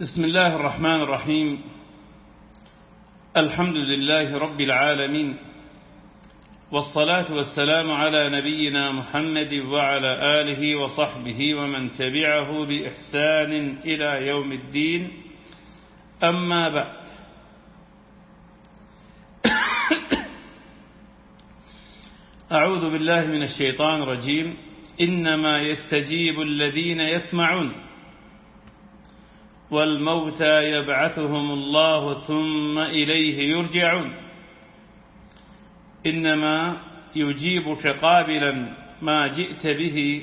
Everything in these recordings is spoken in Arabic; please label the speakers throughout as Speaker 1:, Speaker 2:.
Speaker 1: بسم الله الرحمن الرحيم الحمد لله رب العالمين والصلاة والسلام على نبينا محمد وعلى آله وصحبه ومن تبعه بإحسان إلى يوم الدين أما بعد أعوذ بالله من الشيطان الرجيم إنما يستجيب الذين يسمعون والموتى يبعثهم الله ثم إليه يرجعون إنما يجيبك قابلا ما جئت به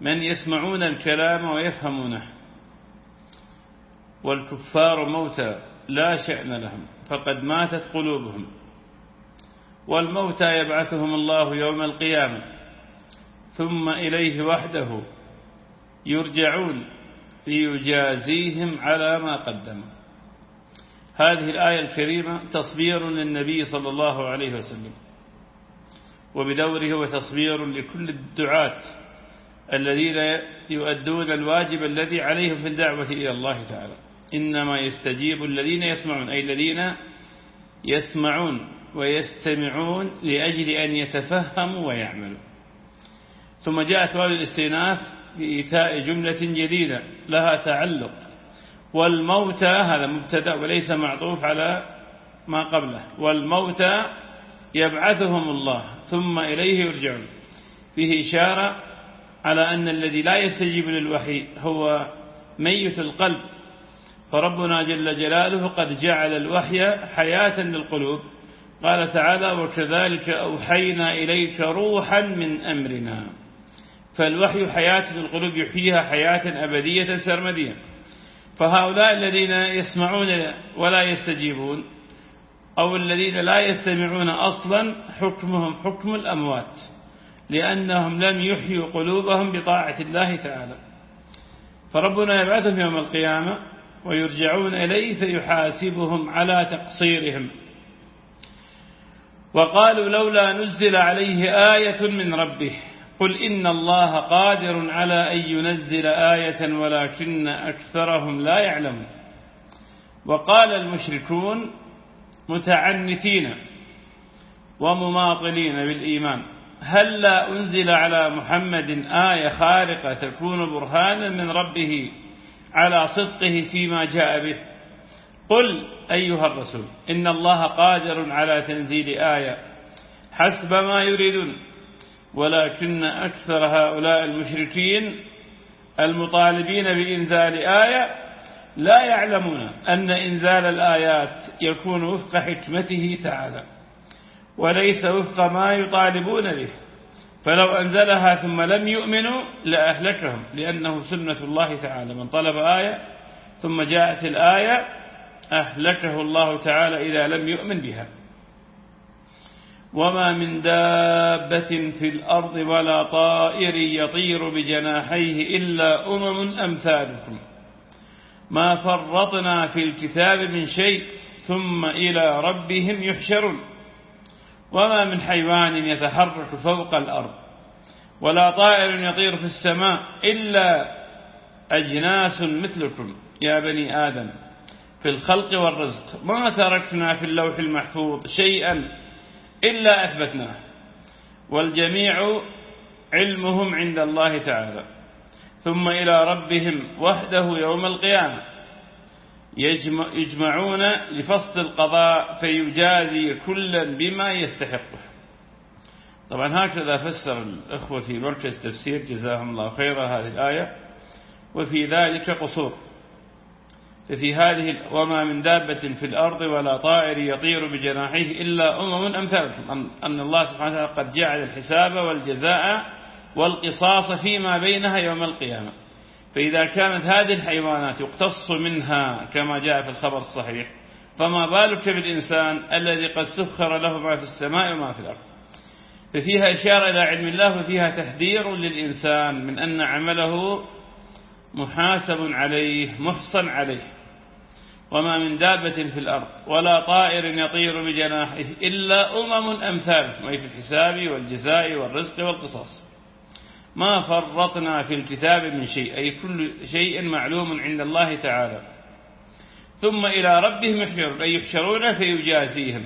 Speaker 1: من يسمعون الكلام ويفهمونه والكفار موتى لا شأن لهم فقد ماتت قلوبهم والموتى يبعثهم الله يوم القيامة ثم إليه وحده يرجعون ليجازيهم على ما قدموا هذه الآية الكريمة تصبير للنبي صلى الله عليه وسلم وبدوره وتصبير لكل الدعاة الذين يؤدون الواجب الذي عليهم في الدعوة إلى الله تعالى إنما يستجيب الذين يسمعون أي الذين يسمعون ويستمعون لأجل أن يتفهموا ويعملوا ثم جاءت واو الاستئناف بإيتاء جملة جديدة لها تعلق والموتى هذا مبتدا وليس معطوف على ما قبله والموتى يبعثهم الله ثم إليه يرجعون فيه إشارة على أن الذي لا يستجيب للوحي هو ميت القلب فربنا جل جلاله قد جعل الوحي حياة للقلوب قال تعالى وكذلك أوحينا إليك روحا من أمرنا فالوحي حياة للقلوب يحييها حياة أبدية سرمدية فهؤلاء الذين يسمعون ولا يستجيبون أو الذين لا يستمعون أصلا حكمهم حكم الأموات لأنهم لم يحيوا قلوبهم بطاعة الله تعالى فربنا يبعثهم يوم القيامة ويرجعون إليه فيحاسبهم على تقصيرهم وقالوا لولا نزل عليه آية من ربه قل إن الله قادر على أن ينزل آية ولكن أكثرهم لا يعلمون وقال المشركون متعنتين ومماطلين بالإيمان هل لا أنزل على محمد آية خارقة تكون برهانا من ربه على صدقه فيما جاء به قل أيها الرسول إن الله قادر على تنزيل آية حسب ما يريدون ولكن أكثر هؤلاء المشركين المطالبين بإنزال آية لا يعلمون أن إنزال الآيات يكون وفق حكمته تعالى وليس وفق ما يطالبون به فلو أنزلها ثم لم يؤمنوا لأهلكهم لأنه سنة الله تعالى من طلب آية ثم جاءت الآية أهلكه الله تعالى إذا لم يؤمن بها وما من دابة في الأرض ولا طائر يطير بجناحيه إلا أمم أمثالكم ما فرطنا في الكتاب من شيء ثم إلى ربهم يحشرون وما من حيوان يتحرك فوق الأرض ولا طائر يطير في السماء إلا أجناس مثلكم يا بني آدم في الخلق والرزق ما تركنا في اللوح المحفوظ شيئا إلا أثبتناه والجميع علمهم عند الله تعالى ثم إلى ربهم وحده يوم القيامة يجمعون لفصل القضاء فيجازي كلا بما يستحقه طبعا هكذا فسر الأخوة في مركز تفسير جزاهم الله خيرا هذه الآية وفي ذلك قصور ففي هذه وما من دابة في الأرض ولا طائر يطير بجناحيه إلا أمم أمثالكم أن الله سبحانه وتعالى قد جعل الحساب والجزاء والقصاص فيما بينها يوم القيامة فإذا كانت هذه الحيوانات يقتص منها كما جاء في الخبر الصحيح فما بالك بالإنسان الذي قد سخر له ما في السماء وما في الأرض ففيها إشارة إلى علم الله وفيها تحذير للإنسان من أن عمله محاسب عليه محصن عليه وما من دابة في الأرض ولا طائر يطير بجناحه إلا أمم أمثالكم وهي في الحساب والجزاء والرزق والقصاص ما فرطنا في الكتاب من شيء أي كل شيء معلوم عند الله تعالى ثم إلى ربهم يحشر أي يحشرون فيجازيهم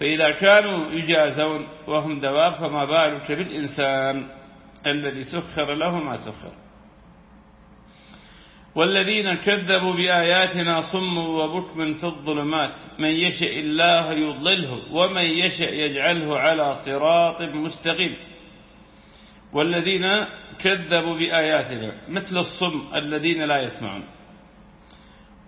Speaker 1: فإذا كانوا يجازون وهم دواب فما بالك بالإنسان الذي سخر له ما سخر والذين كذبوا بآياتنا صم وبكم في الظلمات من يشاء الله يضلله ومن يشاء يجعله على صراط مستقيم والذين كذبوا بآياتنا مثل الصم الذين لا يسمعون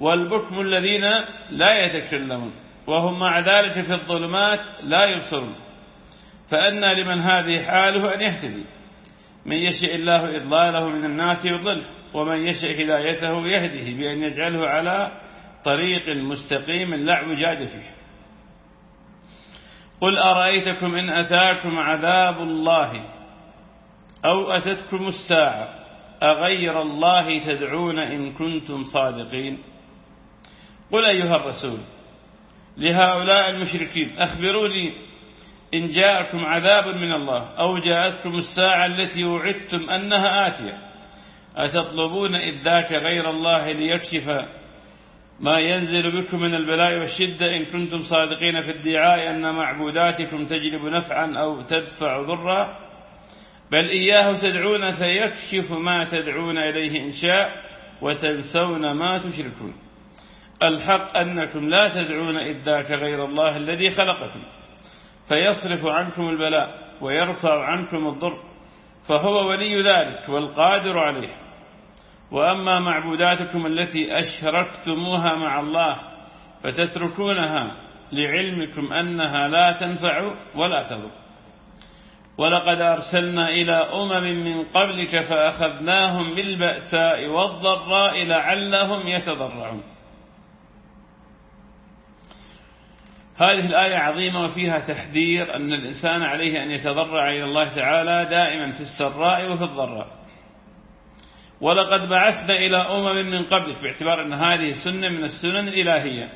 Speaker 1: والبكم الذين لا يتكلمون وهم مع ذلك في الظلمات لا يبصرون فأنى لمن هذه حاله أن يهتدي من يشاء الله إضلاله من الناس يضله ومن يشاء هدايته يهده بأن يجعله على طريق مستقيم لا عجاج فيه قل أرأيتكم إن أتاكم عذاب الله أو أتتكم الساعة أغير الله تدعون إن كنتم صادقين قل أيها الرسول لهؤلاء المشركين أخبروني إن جاءكم عذاب من الله أو جاءتكم الساعة التي وعدتم أنها آتية أتطلبون إذ ذاك غير الله ليكشف ما ينزل بكم من البلاء والشدة إن كنتم صادقين في ادعاء أن معبوداتكم تجلب نفعا أو تدفع ضرا بل إياه تدعون فيكشف ما تدعون إليه إن شاء وتنسون ما تشركون الحق أنكم لا تدعون إذ ذاك غير الله الذي خلقكم فيصرف عنكم البلاء ويرفع عنكم الضر فهو ولي ذلك والقادر عليه وأما معبوداتكم التي أشركتموها مع الله فتتركونها لعلمكم أنها لا تنفع ولا تضر ولقد أرسلنا إلى أمم من قبلك فأخذناهم بالبأساء والضراء لعلهم يتضرعون هذه الآية عظيمة وفيها تحذير أن الإنسان عليه أن يتضرع إلى الله تعالى دائما في السراء وفي الضراء ولقد بعثنا إلى أمم من قبلك باعتبار أن هذه سنة من السنن الإلهية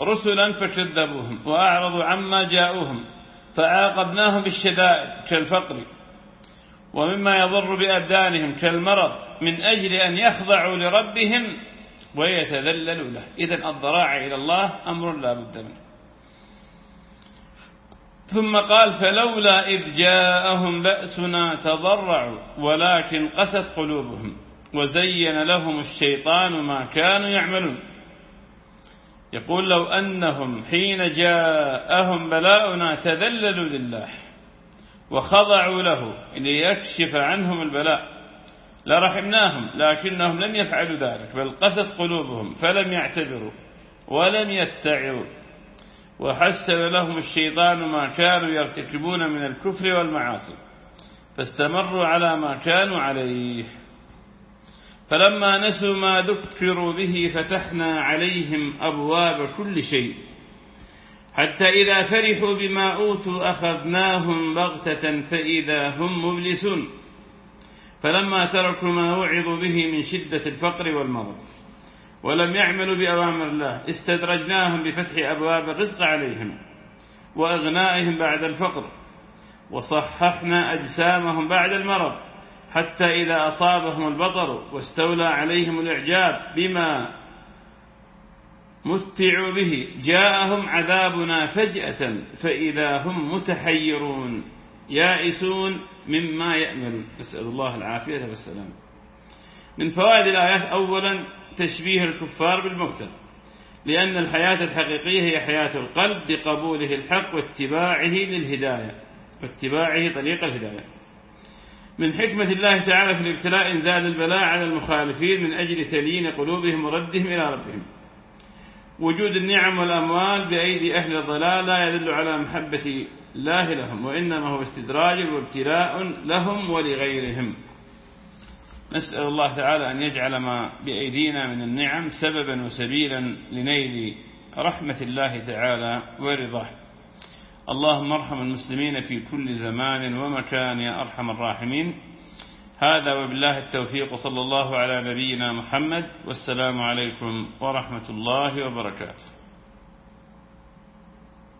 Speaker 1: رسلا فكذبوهم وأعرضوا عما جاءوهم فعاقبناهم بالشدائد كالفقر ومما يضر بأبدانهم كالمرض من أجل أن يخضعوا لربهم ويتذللوا له إذا الضراع إلى الله أمر لا بد منه ثم قال فلولا إذ جاءهم بأسنا تضرعوا ولكن قست قلوبهم وزين لهم الشيطان ما كانوا يعملون يقول لو أنهم حين جاءهم بلاؤنا تذللوا لله وخضعوا له ليكشف عنهم البلاء لرحمناهم لكنهم لم يفعلوا ذلك بل قست قلوبهم فلم يعتبروا ولم يتعروا وحسن لهم الشيطان ما كانوا يرتكبون من الكفر والمعاصي فاستمروا على ما كانوا عليه فلما نسوا ما ذكروا به فتحنا عليهم أبواب كل شيء حتى إذا فرحوا بما أوتوا أخذناهم بغتة فإذا هم مبلسون فلما تركوا ما وعظوا به من شدة الفقر والمرض ولم يعملوا بأوامر الله استدرجناهم بفتح أبواب الرزق عليهم وأغنائهم بعد الفقر وصححنا أجسامهم بعد المرض حتى إذا أصابهم البطر واستولى عليهم الإعجاب بما متعوا به جاءهم عذابنا فجأة فإذا هم متحيرون يائسون مما يأملون نسأل الله العافية والسلامه من فوائد الآيات أولا تشبيه الكفار بالموتى لأن الحياة الحقيقية هي حياة القلب بقبوله الحق واتباعه للهداية واتباعه طريق الهداية من حكمة الله تعالى في الابتلاء إنزال البلاء على المخالفين من أجل تليين قلوبهم وردهم إلى ربهم وجود النعم والأموال بأيدي أهل الضلال لا يدل على محبة الله لهم وإنما هو استدراج وابتلاء لهم ولغيرهم نسأل الله تعالى أن يجعل ما بأيدينا من النعم سببا وسبيلا لنيل رحمة الله تعالى ورضاه اللهم ارحم المسلمين في كل زمان ومكان يا أرحم الراحمين هذا وبالله التوفيق صلى الله على نبينا محمد والسلام عليكم ورحمة الله وبركاته